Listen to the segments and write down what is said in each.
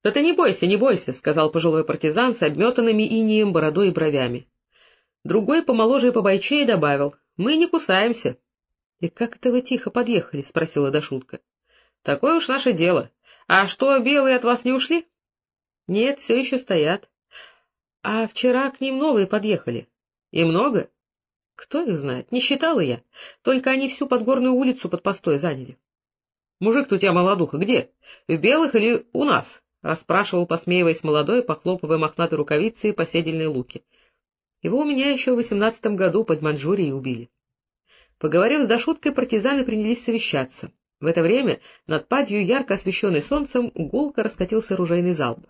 — Да ты не бойся, не бойся, — сказал пожилой партизан с обметанными инием бородой и бровями. Другой, помоложе и побойчее, добавил. — Мы не кусаемся. — И как это вы тихо подъехали? — спросила Дашутка. — Такое уж наше дело. А что, белые от вас не ушли? — Нет, все еще стоят. — А вчера к ним новые подъехали. — И много? — Кто их знает, не считала я. Только они всю подгорную улицу под постой заняли. — Мужик-то у тебя молодуха где? В белых или у нас? — расспрашивал, посмеиваясь молодой, похлопывая мохнатой рукавицей по седельной луке. Его у меня еще в восемнадцатом году под Маньчжурией убили. Поговорив с Дашуткой, партизаны принялись совещаться. В это время над падью, ярко освещенной солнцем, гулко раскатился оружейный залп.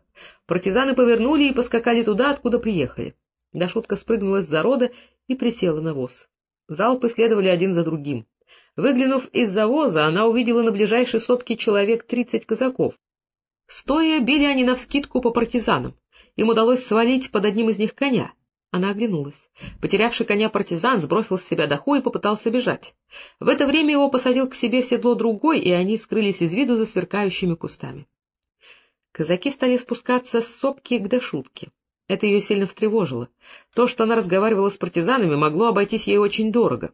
Партизаны повернули и поскакали туда, откуда приехали. Дашутка спрыгнула с зарода и присела на воз. Залпы следовали один за другим. Выглянув из завоза, она увидела на ближайшей сопке человек тридцать казаков, Стоя били они навскидку по партизанам. Им удалось свалить под одним из них коня. Она оглянулась. Потерявший коня партизан сбросил с себя доху и попытался бежать. В это время его посадил к себе в седло другой, и они скрылись из виду за сверкающими кустами. Казаки стали спускаться с сопки к дошутке. Это ее сильно встревожило. То, что она разговаривала с партизанами, могло обойтись ей очень дорого.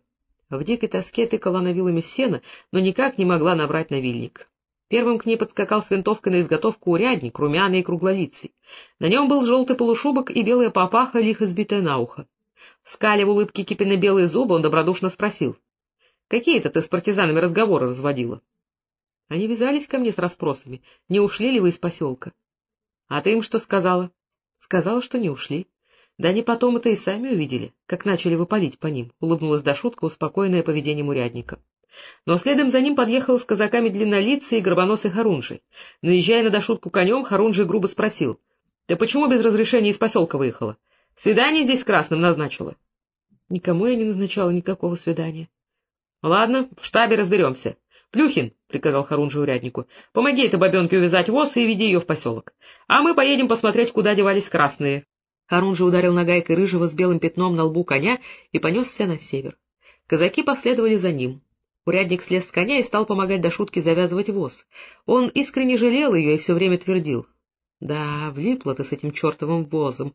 В дикой тоске тыкала она вилами в сено, но никак не могла набрать навильник. Первым к ней подскакал с винтовкой на изготовку урядник, румяный и круглолицый. На нем был желтый полушубок и белая папаха, лихо сбитая на ухо. Скали в улыбке кипенно-белые зубы, он добродушно спросил. — Какие это ты с партизанами разговоры разводила? Они вязались ко мне с расспросами. Не ушли ли вы из поселка? — А ты им что сказала? — Сказала, что не ушли. Да они потом это и сами увидели, как начали выпалить по ним, — улыбнулась до шутка, успокоенная поведением урядника. Но следом за ним подъехал с казаками длиннолицый и горбоносый Харунжий. Наезжая на дошутку конем, Харунжий грубо спросил. — Ты почему без разрешения из поселка выехала? Свидание здесь с Красным назначила? — Никому я не назначала никакого свидания. — Ладно, в штабе разберемся. — Плюхин, — приказал Харунжий уряднику, — помоги этой бабенке увязать воз и веди ее в поселок. А мы поедем посмотреть, куда девались красные. Харунжий ударил нагайкой рыжего с белым пятном на лбу коня и понесся на север. Казаки последовали за ним. Урядник слез с коня и стал помогать до шутки завязывать воз. Он искренне жалел ее и все время твердил. — Да, влипла ты с этим чертовым возом.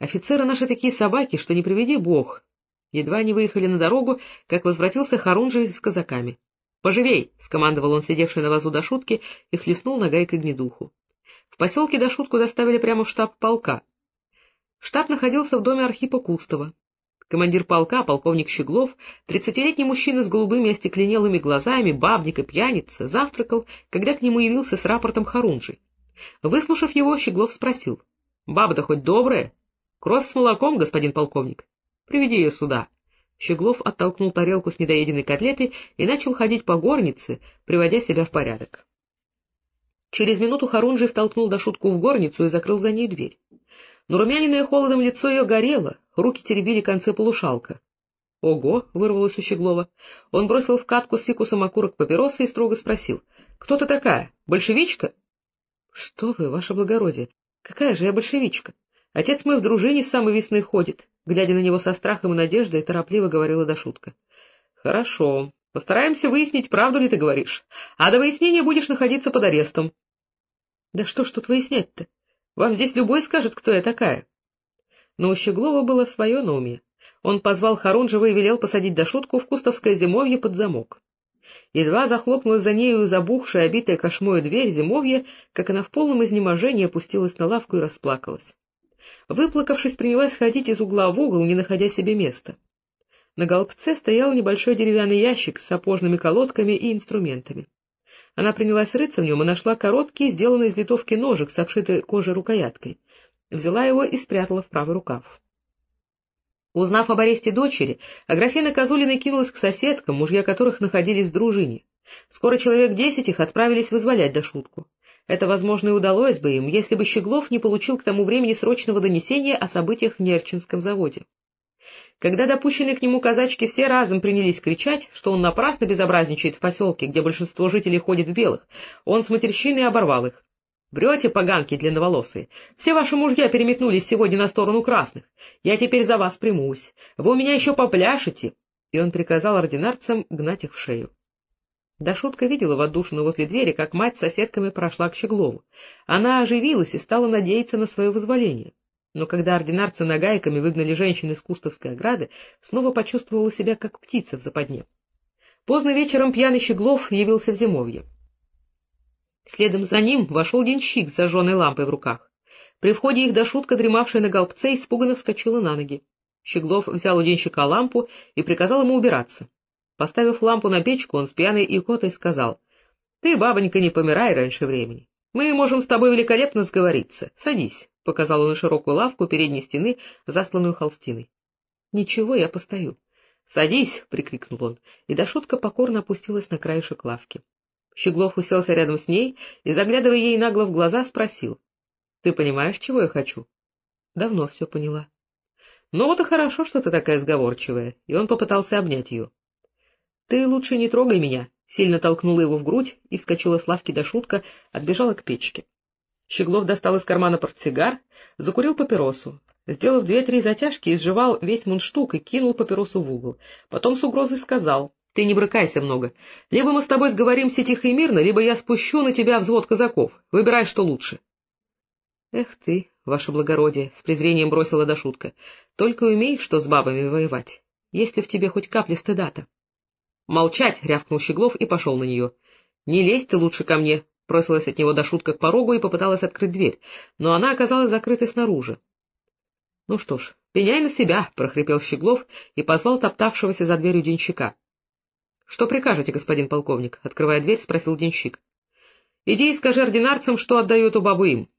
Офицеры наши такие собаки, что не приведи бог. Едва они выехали на дорогу, как возвратился Харунжий с казаками. — Поживей! — скомандовал он сидевший на вазу до шутки и хлестнул нагайкой гнедуху. В поселке до шутку доставили прямо в штаб полка. Штаб находился в доме Архипа Кустова. Командир полка, полковник Щеглов, тридцатилетний мужчина с голубыми остекленелыми глазами, бабник и пьяница, завтракал, когда к нему явился с рапортом Харунжий. Выслушав его, Щеглов спросил. — Баба-то хоть добрая? — Кровь с молоком, господин полковник. — Приведи ее сюда. Щеглов оттолкнул тарелку с недоеденной котлетой и начал ходить по горнице, приводя себя в порядок. Через минуту Харунжий втолкнул до шутку в горницу и закрыл за ней дверь но румяниное холодом лицо ее горело, руки теребили концы полушалка. — Ого! — вырвалось у Щеглова. Он бросил в катку с фикусом окурок папиросы и строго спросил. — Кто ты такая? Большевичка? — Что вы, ваше благородие, какая же я большевичка? Отец мой в дружине с самой весны ходит. Глядя на него со страхом и надеждой, торопливо говорила Дашутка. — Хорошо. Постараемся выяснить, правду ли ты говоришь. А до выяснения будешь находиться под арестом. — Да что ж тут выяснять-то? Вам здесь любой скажет, кто я такая. Но у Щеглова было свое на уме. Он позвал Харунжева и велел посадить Дашутку в кустовское зимовье под замок. Едва захлопнулась за нею забухшая, обитая кошмою дверь зимовья, как она в полном изнеможении опустилась на лавку и расплакалась. Выплакавшись, принялась ходить из угла в угол, не находя себе места. На голбце стоял небольшой деревянный ящик с сапожными колодками и инструментами. Она принялась рыться в нем и нашла короткий, сделанный из литовки ножик с обшитой кожей рукояткой. Взяла его и спрятала в правый рукав. Узнав об аресте дочери, Аграфена Козулина кинулась к соседкам, мужья которых находились в дружине. Скоро человек десять их отправились вызволять до шутку. Это, возможно, и удалось бы им, если бы Щеглов не получил к тому времени срочного донесения о событиях в Нерчинском заводе. Когда допущенные к нему казачки все разом принялись кричать, что он напрасно безобразничает в поселке, где большинство жителей ходит в белых, он с матерщиной оборвал их. «Врете, поганки длинноволосые! Все ваши мужья переметнулись сегодня на сторону красных. Я теперь за вас примусь. Вы у меня еще попляшете!» И он приказал ординарцам гнать их в шею. Да шутка видела в возле двери, как мать с соседками прошла к Щеглову. Она оживилась и стала надеяться на свое вызволение. Но когда ординарцы нагайками выгнали женщин из Кустовской ограды, снова почувствовала себя как птица в западне. Поздно вечером пьяный Щеглов явился в зимовье. Следом за ним вошел денщик с зажженной лампой в руках. При входе их дошутка, дремавшая на голбце, испуганно вскочила на ноги. Щеглов взял у денщика лампу и приказал ему убираться. Поставив лампу на печку, он с пьяной икотой сказал, — Ты, бабонька, не помирай раньше времени. Мы можем с тобой великолепно сговориться. Садись, — показал он широкую лавку передней стены, засланную холстиной. — Ничего, я постою. — Садись, — прикрикнул он, и Дашутка покорно опустилась на краешек лавки. Щеглов уселся рядом с ней и, заглядывая ей нагло в глаза, спросил. — Ты понимаешь, чего я хочу? — Давно все поняла. — Ну вот и хорошо, что ты такая сговорчивая, и он попытался обнять ее. — Ты лучше не трогай меня, — сильно толкнула его в грудь и вскочила с лавки до шутка, отбежала к печке. Щеглов достал из кармана портсигар, закурил папиросу. Сделав две-три затяжки, изживал весь мундштук и кинул папиросу в угол. Потом с угрозой сказал, — Ты не брыкайся много. Либо мы с тобой сговоримся тихо и мирно, либо я спущу на тебя взвод казаков. Выбирай, что лучше. — Эх ты, ваше благородие, — с презрением бросила до шутка, — только умей, что с бабами воевать, если в тебе хоть капля стыда-то. «Молчать!» — рявкнул Щеглов и пошел на нее. «Не лезь ты лучше ко мне!» — бросилась от него до шутка к порогу и попыталась открыть дверь, но она оказалась закрытой снаружи. — Ну что ж, пеняй на себя! — прохрипел Щеглов и позвал топтавшегося за дверью денщика. — Что прикажете, господин полковник? — открывая дверь, спросил денщик. — Иди и скажи ординарцам, что отдаю эту бабу им.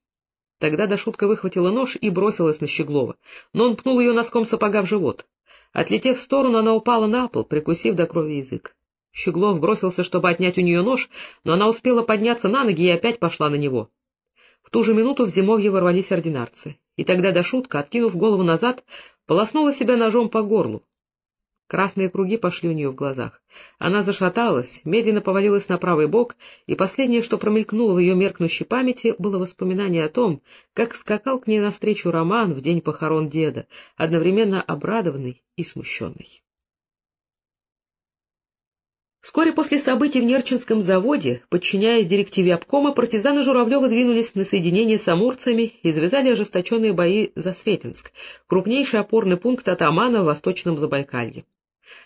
Тогда Дашутка выхватила нож и бросилась на Щеглова, но он пнул ее носком сапога в живот. Отлетев в сторону, она упала на пол, прикусив до крови язык. Щеглов бросился, чтобы отнять у нее нож, но она успела подняться на ноги и опять пошла на него. В ту же минуту в зимовье ворвались ординарцы, и тогда Дашутка, откинув голову назад, полоснула себя ножом по горлу. Красные круги пошли у нее в глазах. Она зашаталась, медленно повалилась на правый бок, и последнее, что промелькнуло в ее меркнущей памяти, было воспоминание о том, как скакал к ней навстречу Роман в день похорон деда, одновременно обрадованный и смущенный. Вскоре после событий в Нерчинском заводе, подчиняясь директиве обкома, партизаны Журавлева двинулись на соединение с амурцами и завязали ожесточенные бои за Сретенск, крупнейший опорный пункт атамана в Восточном Забайкалье.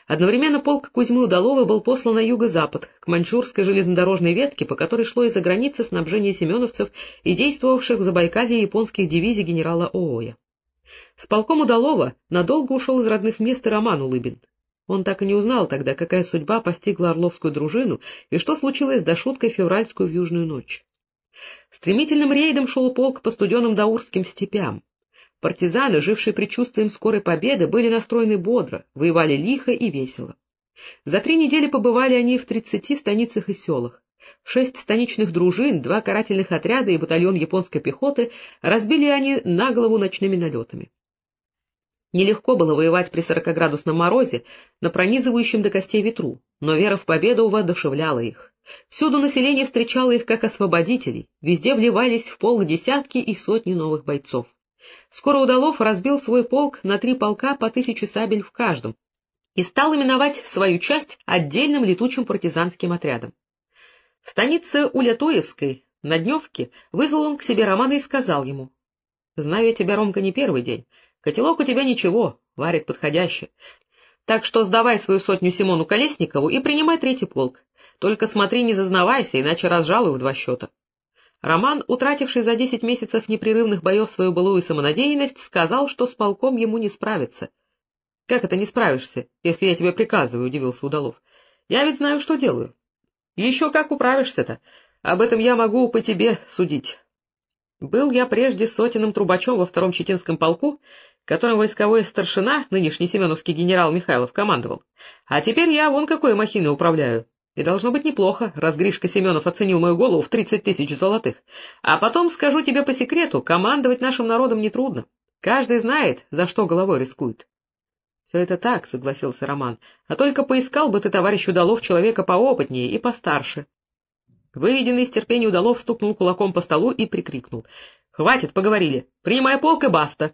Одновременно полк Кузьмы Удалова был послан на юго-запад, к маньчжурской железнодорожной ветке, по которой шло из-за границы снабжение семеновцев и действовавших в Забайкалье японских дивизий генерала Ооя. С полком Удалова надолго ушел из родных мест и Роман Улыбин. Он так и не узнал тогда, какая судьба постигла Орловскую дружину и что случилось до шуткой февральскую в южную ночь. Стремительным рейдом шел полк по студенным даурским степям. Партизаны, жившие предчувствием скорой победы, были настроены бодро, воевали лихо и весело. За три недели побывали они в тридцати станицах и селах. Шесть станичных дружин, два карательных отряда и батальон японской пехоты разбили они на голову ночными налетами. Нелегко было воевать при сорокоградусном морозе, на пронизывающем до костей ветру, но вера в победу воодушевляла их. Всюду население встречало их как освободителей, везде вливались в полк десятки и сотни новых бойцов. Скоро Удалов разбил свой полк на три полка по тысяче сабель в каждом и стал именовать свою часть отдельным летучим партизанским отрядом. В станице Улятоевской, на Дневке, вызвал он к себе Романа и сказал ему, «Знаю я тебя, Ромка, не первый день. Котелок у тебя ничего, варит подходяще. Так что сдавай свою сотню Симону Колесникову и принимай третий полк. Только смотри, не зазнавайся, иначе разжалую в два счета». Роман, утративший за десять месяцев непрерывных боев свою былую самонадеянность, сказал, что с полком ему не справиться. — Как это не справишься, если я тебе приказываю? — удивился Удалов. — Я ведь знаю, что делаю. — Еще как управишься-то. Об этом я могу по тебе судить. Был я прежде сотенным трубачом во втором Читинском полку, которым войсковой старшина, нынешний семеновский генерал Михайлов, командовал. А теперь я вон какой махиной управляю. И должно быть неплохо, раз Гришка Семенов оценил мою голову в тридцать тысяч золотых. А потом, скажу тебе по секрету, командовать нашим народом нетрудно. Каждый знает, за что головой рискует. — Все это так, — согласился Роман, — а только поискал бы ты, товарищ Удалов, человека поопытнее и постарше. Выведенный из терпения Удалов стукнул кулаком по столу и прикрикнул. — Хватит, поговорили. Принимай полк и баста.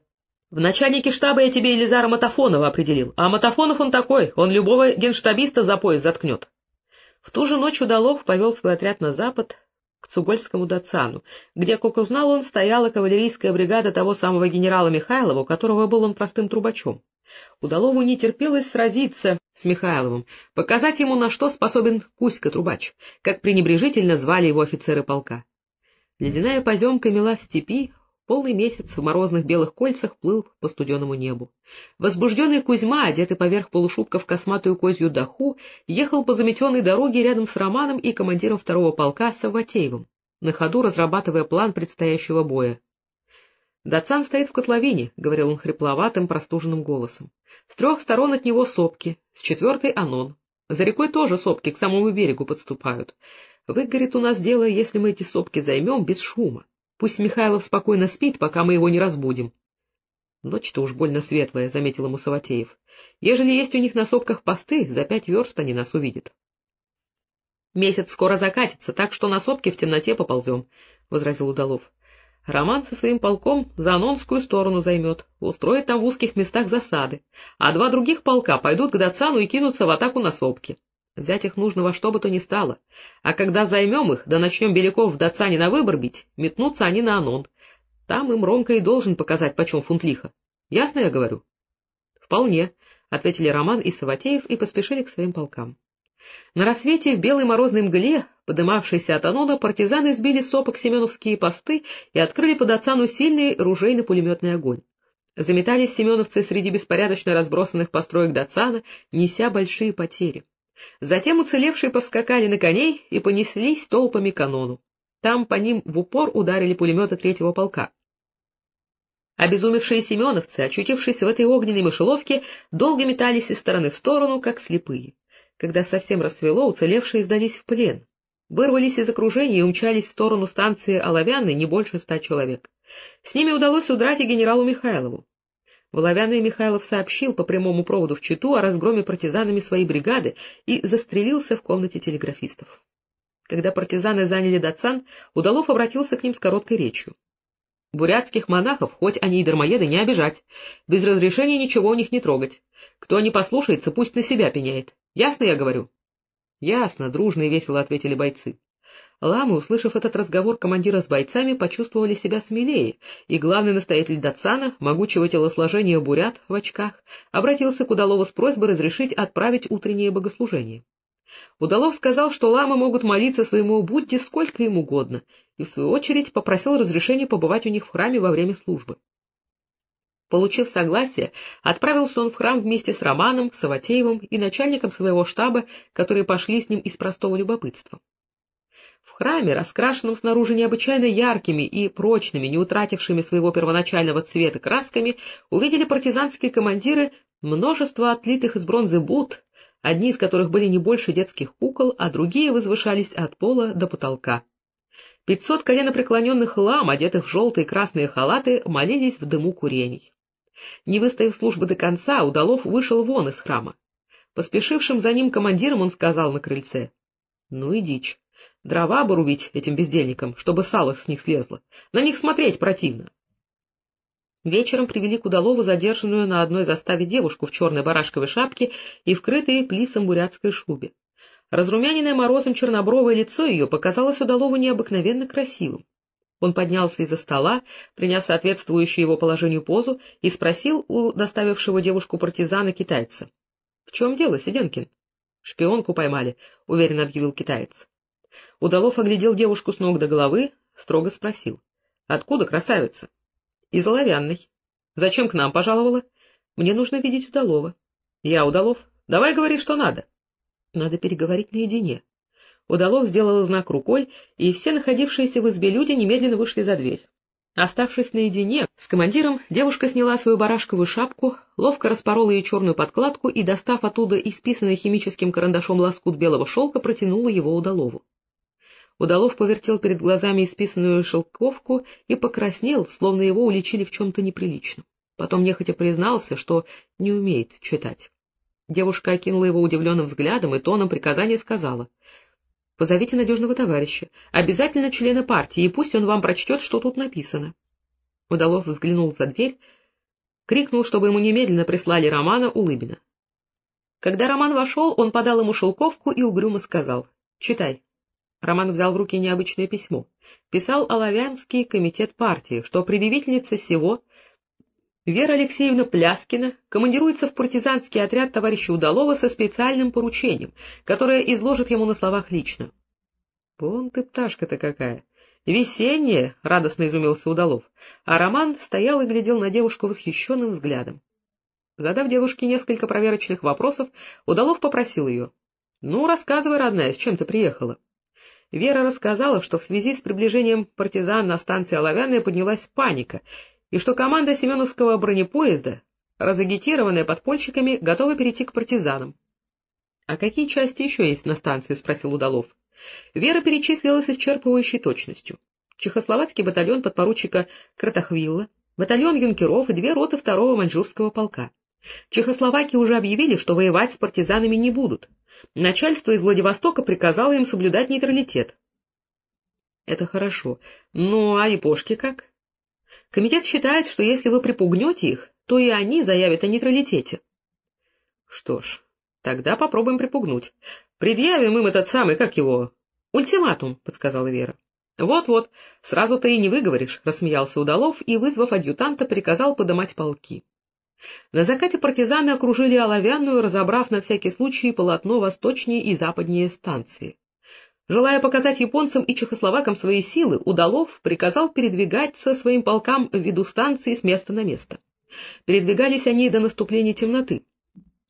В начальнике штаба я тебе Елизара Матафонова определил, а Матафонов он такой, он любого генштабиста за пояс заткнет. В ту же ночь Удалов повел свой отряд на запад, к Цугольскому Дацану, где, как узнал он, стояла кавалерийская бригада того самого генерала Михайлова, которого был он простым трубачом. Удалову не терпелось сразиться с Михайловым, показать ему, на что способен Кузька-трубач, как пренебрежительно звали его офицеры полка. Ледяная поземка мела в степи, Полный месяц в морозных белых кольцах плыл по студеному небу. Возбужденный Кузьма, одетый поверх полушубка в косматую козью даху, ехал по заметенной дороге рядом с Романом и командиром второго полка Савватеевым, на ходу разрабатывая план предстоящего боя. «Дацан стоит в котловине», — говорил он хрипловатым, простуженным голосом. «С трех сторон от него сопки, с четвертой — Анон. За рекой тоже сопки к самому берегу подступают. Выгорит у нас дело, если мы эти сопки займем без шума. Пусть Михайлов спокойно спит, пока мы его не разбудим. — Ночь-то уж больно светлая, — заметил ему Саватеев. — Ежели есть у них на сопках посты, за пять верст они нас увидят. — Месяц скоро закатится, так что на сопке в темноте поползем, — возразил Удалов. — Роман со своим полком за Анонскую сторону займет, устроит там в узких местах засады, а два других полка пойдут к Дацану и кинутся в атаку на сопки. Взять их нужно во что бы то ни стало. А когда займем их, да начнем Беляков в Дацане на выбор бить, метнутся они на Анон. Там им Ромка и должен показать, почем фунт лиха. Ясно я говорю? — Вполне, — ответили Роман и Саватеев и поспешили к своим полкам. На рассвете в белой морозной мгле, подымавшейся от Анона, партизаны сбили сопок семеновские посты и открыли под Дацану сильный ружейно-пулеметный огонь. Заметались семеновцы среди беспорядочно разбросанных построек Дацана, неся большие потери. Затем уцелевшие повскакали на коней и понеслись толпами к канону. Там по ним в упор ударили пулеметы третьего полка. Обезумевшие семеновцы, очутившись в этой огненной мышеловке, долго метались из стороны в сторону, как слепые. Когда совсем рассвело, уцелевшие сдались в плен. Вырвались из окружения и умчались в сторону станции Оловянной не больше ста человек. С ними удалось удрать и генералу Михайлову. Воловянный Михайлов сообщил по прямому проводу в Читу о разгроме партизанами своей бригады и застрелился в комнате телеграфистов. Когда партизаны заняли Дацан, Удалов обратился к ним с короткой речью. Бурятских монахов, хоть они и дармоеды, не обижать. Без разрешения ничего у них не трогать. Кто не послушается, пусть на себя пеняет. Ясно я говорю? — Ясно, — дружно и весело ответили бойцы. Ламы, услышав этот разговор командира с бойцами, почувствовали себя смелее, и главный настоятель Датсана, могучего телосложения бурят в очках, обратился к Удалову с просьбой разрешить отправить утреннее богослужение. Удалов сказал, что ламы могут молиться своему Будде сколько им угодно, и в свою очередь попросил разрешения побывать у них в храме во время службы. Получив согласие, отправился он в храм вместе с Романом, Саватеевым и начальником своего штаба, которые пошли с ним из простого любопытства. В храме, раскрашенном снаружи необычайно яркими и прочными, не утратившими своего первоначального цвета красками, увидели партизанские командиры множество отлитых из бронзы бут, одни из которых были не больше детских кукол, а другие возвышались от пола до потолка. Пятьсот коленопреклоненных лам, одетых в желтые и красные халаты, молились в дыму курений. Не выстояв службы до конца, Удалов вышел вон из храма. Поспешившим за ним командиром он сказал на крыльце. — Ну и дичь. Дрова бы рубить этим бездельникам, чтобы сало с них слезло. На них смотреть противно. Вечером привели к Удалову задержанную на одной заставе девушку в черной барашковой шапке и вкрытой плисом бурятской шубе. Разрумяненное морозом чернобровое лицо ее показалось Удалову необыкновенно красивым. Он поднялся из-за стола, приняв соответствующую его положению позу, и спросил у доставившего девушку партизана китайца. — В чем дело, Сиденкин? — Шпионку поймали, — уверенно объявил китаец. Удалов оглядел девушку с ног до головы, строго спросил. — Откуда красавица? — Из Оловянной. — Зачем к нам пожаловала? — Мне нужно видеть Удалова. — Я Удалов. Давай говори, что надо. — Надо переговорить наедине. Удалов сделал знак рукой, и все находившиеся в избе люди немедленно вышли за дверь. Оставшись наедине с командиром, девушка сняла свою барашковую шапку, ловко распорола ее черную подкладку и, достав оттуда исписанный химическим карандашом лоскут белого шелка, протянула его Удалову. Удалов повертел перед глазами исписанную шелковку и покраснел, словно его уличили в чем-то неприличном. Потом нехотя признался, что не умеет читать. Девушка окинула его удивленным взглядом и тоном приказания сказала. — Позовите надежного товарища, обязательно члена партии, и пусть он вам прочтет, что тут написано. Удалов взглянул за дверь, крикнул, чтобы ему немедленно прислали Романа Улыбина. Когда Роман вошел, он подал ему шелковку и угрюмо сказал. Читай. Роман взял в руки необычное письмо. Писал Оловянский комитет партии, что предъявительница сего Вера Алексеевна Пляскина командируется в партизанский отряд товарища Удалова со специальным поручением, которое изложит ему на словах лично. — Вон ты пташка-то какая! Весенняя! — радостно изумился Удалов, а Роман стоял и глядел на девушку восхищенным взглядом. Задав девушке несколько проверочных вопросов, Удалов попросил ее. — Ну, рассказывай, родная, с чем ты приехала? Вера рассказала, что в связи с приближением партизан на станции Оловянная поднялась паника, и что команда Семеновского бронепоезда, разагитированная подпольщиками, готова перейти к партизанам. — А какие части еще есть на станции? — спросил Удалов. Вера перечислила с исчерпывающей точностью. Чехословацкий батальон подпоручика Кратахвилла, батальон юнкеров и две роты второго маньчжурского полка. Чехословаки уже объявили, что воевать с партизанами не будут. Начальство из Владивостока приказало им соблюдать нейтралитет. — Это хорошо. Ну, а япошки как? Комитет считает, что если вы припугнете их, то и они заявят о нейтралитете. Что ж, тогда попробуем припугнуть. Предъявим им этот самый, как его... Ультиматум, — подсказала Вера. Вот-вот, сразу ты и не выговоришь, — рассмеялся Удалов и, вызвав адъютанта, приказал подымать полки. На закате партизаны окружили Оловянную, разобрав на всякий случай полотно восточнее и западнее станции. Желая показать японцам и чехословакам свои силы, Удалов приказал передвигаться своим полкам в виду станции с места на место. Передвигались они до наступления темноты.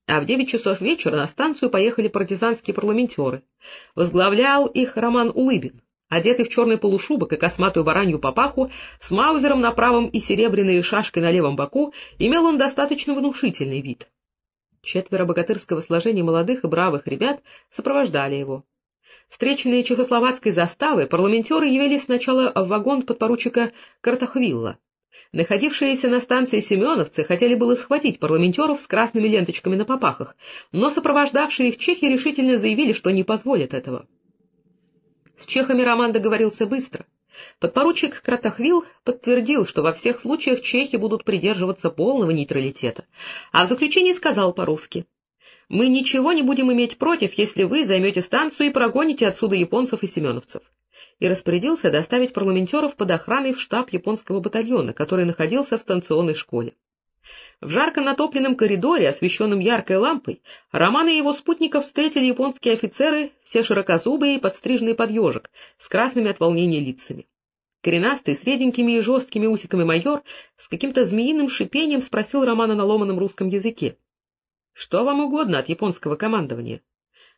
А в девять часов вечера на станцию поехали партизанские парламентеры. Возглавлял их Роман Улыбин, одетый в черный полушубок и косматую баранью папаху, с маузером на правом и серебряной шашкой на левом боку, имел он достаточно внушительный вид. Четверо богатырского сложения молодых и бравых ребят сопровождали его. Встреченные чехословацкой заставой, парламентеры явились сначала в вагон подпоручика Картахвилла. Находившиеся на станции семеновцы хотели было схватить парламентеров с красными ленточками на попахах, но сопровождавшие их чехи решительно заявили, что не позволят этого. С чехами Роман договорился быстро. Подпоручик Кратахвил подтвердил, что во всех случаях чехи будут придерживаться полного нейтралитета, а в заключении сказал по-русски мы ничего не будем иметь против, если вы займете станцию и прогоните отсюда японцев и семеновцев. И распорядился доставить парламентеров под охраной в штаб японского батальона, который находился в станционной школе. В жарко натопленном коридоре, освещенном яркой лампой, Роман и его спутников встретили японские офицеры, все широкозубые и подстриженные под ежик, с красными от волнения лицами. Коренастый, с реденькими и жесткими усиками майор с каким-то змеиным шипением спросил Романа на ломаном русском языке. — Что вам угодно от японского командования?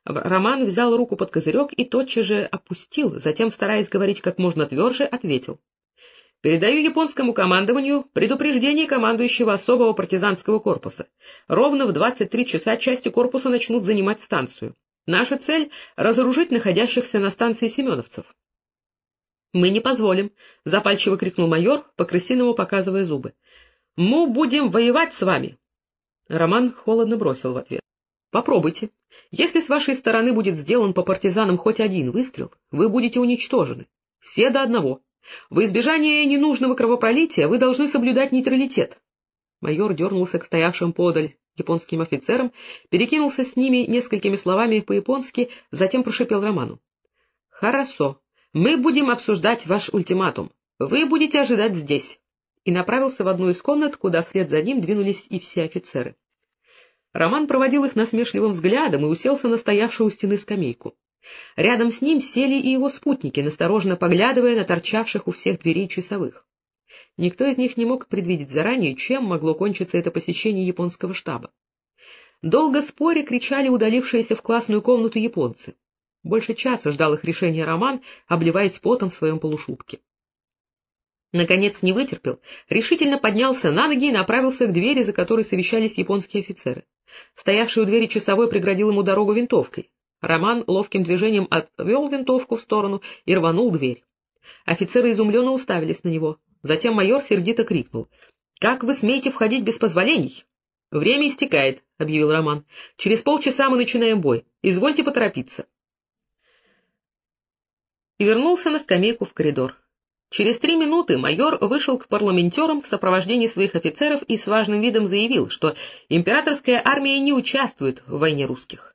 Роман взял руку под козырек и тотчас же опустил, затем, стараясь говорить как можно тверже, ответил. — Передаю японскому командованию предупреждение командующего особого партизанского корпуса. Ровно в 23 часа части корпуса начнут занимать станцию. Наша цель — разоружить находящихся на станции семеновцев. — Мы не позволим, — запальчиво крикнул майор, по-крысиному показывая зубы. — Мы будем воевать с вами. Роман холодно бросил в ответ. — Попробуйте. Если с вашей стороны будет сделан по партизанам хоть один выстрел, вы будете уничтожены. Все до одного. В избежание ненужного кровопролития вы должны соблюдать нейтралитет. Майор дернулся к стоявшим подаль японским офицерам, перекинулся с ними несколькими словами по-японски, затем прошипел Роману. — Хорошо, мы будем обсуждать ваш ультиматум. Вы будете ожидать здесь и направился в одну из комнат, куда вслед за ним двинулись и все офицеры. Роман проводил их насмешливым взглядом и уселся на стоявшую у стены скамейку. Рядом с ним сели и его спутники, настороженно поглядывая на торчавших у всех дверей часовых. Никто из них не мог предвидеть заранее, чем могло кончиться это посещение японского штаба. Долго споря кричали удалившиеся в классную комнату японцы. Больше часа ждал их решения Роман, обливаясь потом в своем полушубке. Наконец не вытерпел, решительно поднялся на ноги и направился к двери, за которой совещались японские офицеры. Стоявший у двери часовой преградил ему дорогу винтовкой. Роман ловким движением отвел винтовку в сторону и рванул дверь. Офицеры изумленно уставились на него. Затем майор сердито крикнул. — Как вы смеете входить без позволений? — Время истекает, — объявил Роман. — Через полчаса мы начинаем бой. Извольте поторопиться. И вернулся на скамейку в коридор. Через три минуты майор вышел к парламентерам в сопровождении своих офицеров и с важным видом заявил, что императорская армия не участвует в войне русских.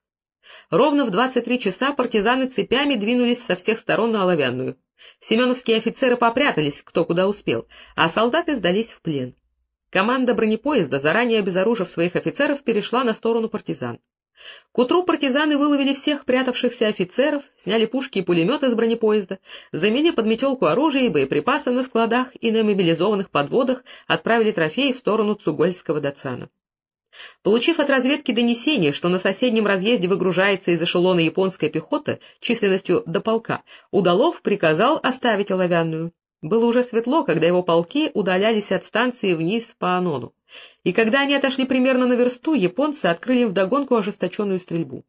Ровно в 23 часа партизаны цепями двинулись со всех сторон на Оловянную. Семеновские офицеры попрятались, кто куда успел, а солдаты сдались в плен. Команда бронепоезда, заранее обезоружив своих офицеров, перешла на сторону партизан. К утру партизаны выловили всех прятавшихся офицеров, сняли пушки и пулеметы с бронепоезда, заменили под метелку оружие и боеприпасы на складах и на мобилизованных подводах, отправили трофеи в сторону Цугольского Дацана. Получив от разведки донесение, что на соседнем разъезде выгружается из эшелона японская пехота численностью до полка, Удалов приказал оставить оловянную. Было уже светло, когда его полки удалялись от станции вниз по Анону. И когда они отошли примерно на версту, японцы открыли вдогонку ожесточенную стрельбу.